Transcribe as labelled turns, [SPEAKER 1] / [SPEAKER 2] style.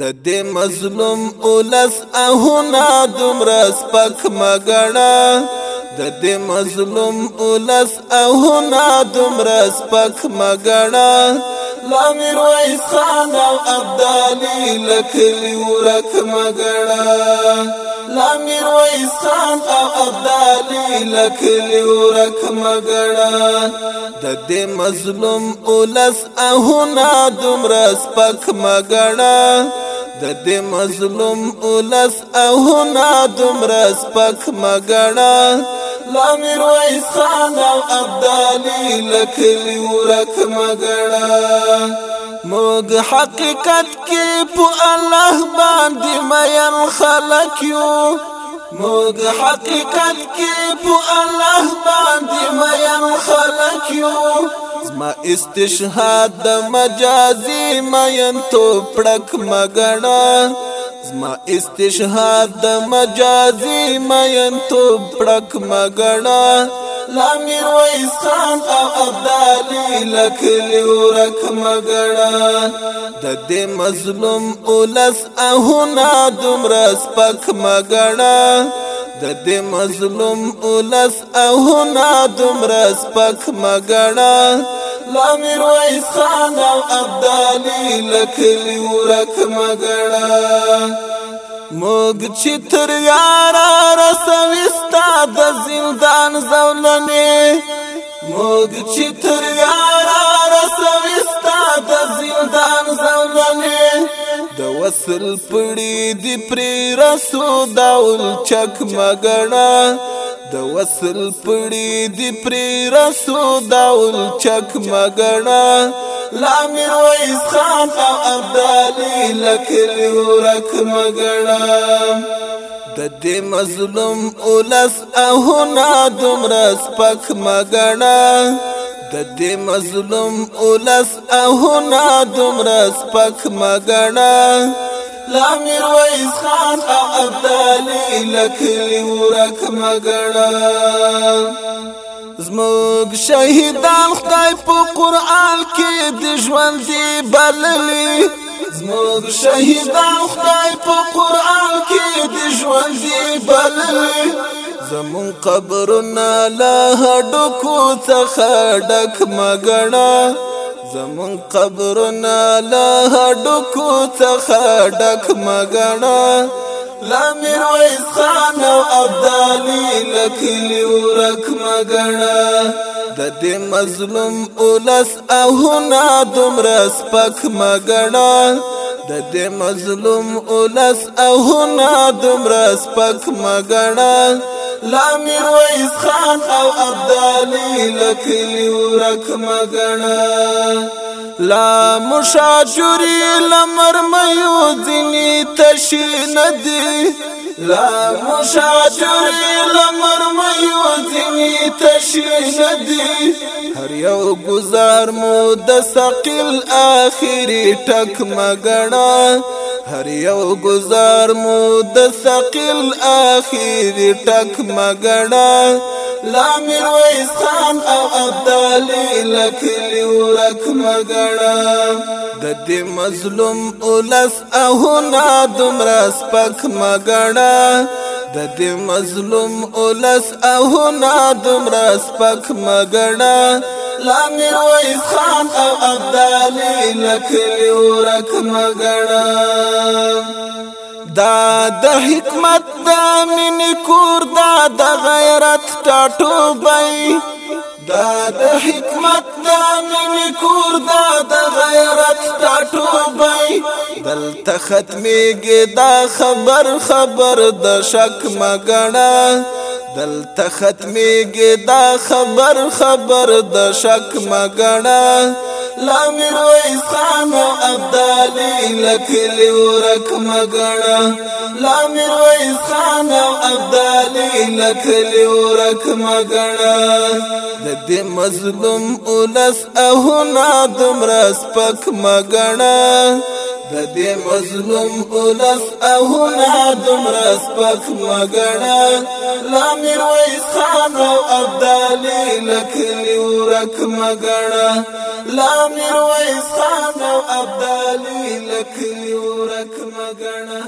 [SPEAKER 1] د دې مظلوم اولس اهونه دومره سپک مګړه د دې مظلوم اولس اهونه دومره سپک مګړه لا میرویس خان او ابدالي لکلی ورک مګړه لا میرویس خان او ابدالي لکلی ورک مګړه د دې مظلوم اولس اهونه دومره سپک مګړه د دې مظلوم اولس او هنا دومره سپک مګړه لا میرویس خان او ابدالي لکلی ورک مګړه موږ حقیقت کې په الله باندې مېن خلک یو موږ حقیقت کې په الله باندې مېن خلک یو زما استشهاد د مجازي مین تو پړک مګړه زما استشهاد د مجازي مین تو پړک مګړه لا میر ویس خان او ابدالی لکلی ورک مګړه د دې مظلوم اولس اهونه دومره سپک مګړه د دې مظلوم اولس او هنا دومره سپک مګړه لا میرویس خان او ابدالی لکلی ورک مګړه موږ چې تر یارا رسوي ستا د زندان زولنې موږ چې تر یارا رسوي ستا د زندان زولنې د وصل پړی دی پرې رسو داول چک مګنا د وصل پړی دی پرې رسو داول چک مګنا لا میرویس خان او ابدالی لکلی ورک مګنا د دې مظلوم اولس اهونه دومره سپک مګنا د دې مظلوم اولس اهونه دومره سپک مګڼه لا میرویس خان او ابدالی لکلی ورک مګړه زموږ شهیدان خدای په قران کې د ژوند دی بللی زموږ شهیدان خدای په قران کې د ژوند دی بللی زمون قبرنا لا هډکو څخه ډک مګړه زمون قبرنا لا هډکو څخه ډک مګړه لا میرویس خان او ابدالي لکلی ورک مګړه د دې مظلوم اولس اهونه دومره سپک مګړه د دې مظلوم اولس او نه دمر سپک مګړه لا میرویس خان او ابدالی لکلی ورک مگنا لا مشاجری لمر میو دینی تشی ندی لا مشاجری لمر میو دینی تشی ندی هر یو گزار مو د ثقل اخری ټک مګنا هر یو گزار مو د ثقل اخیری ټک مګړه لا میرویس خان او ابدالی لکلی ورک مګړه د دې مظلوم اولس اهونه دومره سپک مګړه د دې مظلوم اولس اهونه دومره سپک مګړه لا میرویس خان او ابدالی لکلی ورک مګړه دا د حکمت د امین کور دا د غیرت ټاټوبای دا د حکمت د امین کور دا د غیرت ټاټوبای دلته ختميږي دا خبر خبر د شک مګړه دلته ختميږي دا خبر خبر د شک مګنا لا میرویس خان او ابدالي لکلی ورک مګنا لا میرویس خان او ابدالي لکلی ورک مګنا د دې مظلوم اولس اهو نا دمرس پک مګنا د دې مظلوم پولیس او نه دومره سپک مګړه لا میرویس خان او ابدالي لکلی ورک مګړه لا میرویس خان او ابدالي لکلی ورک مګړه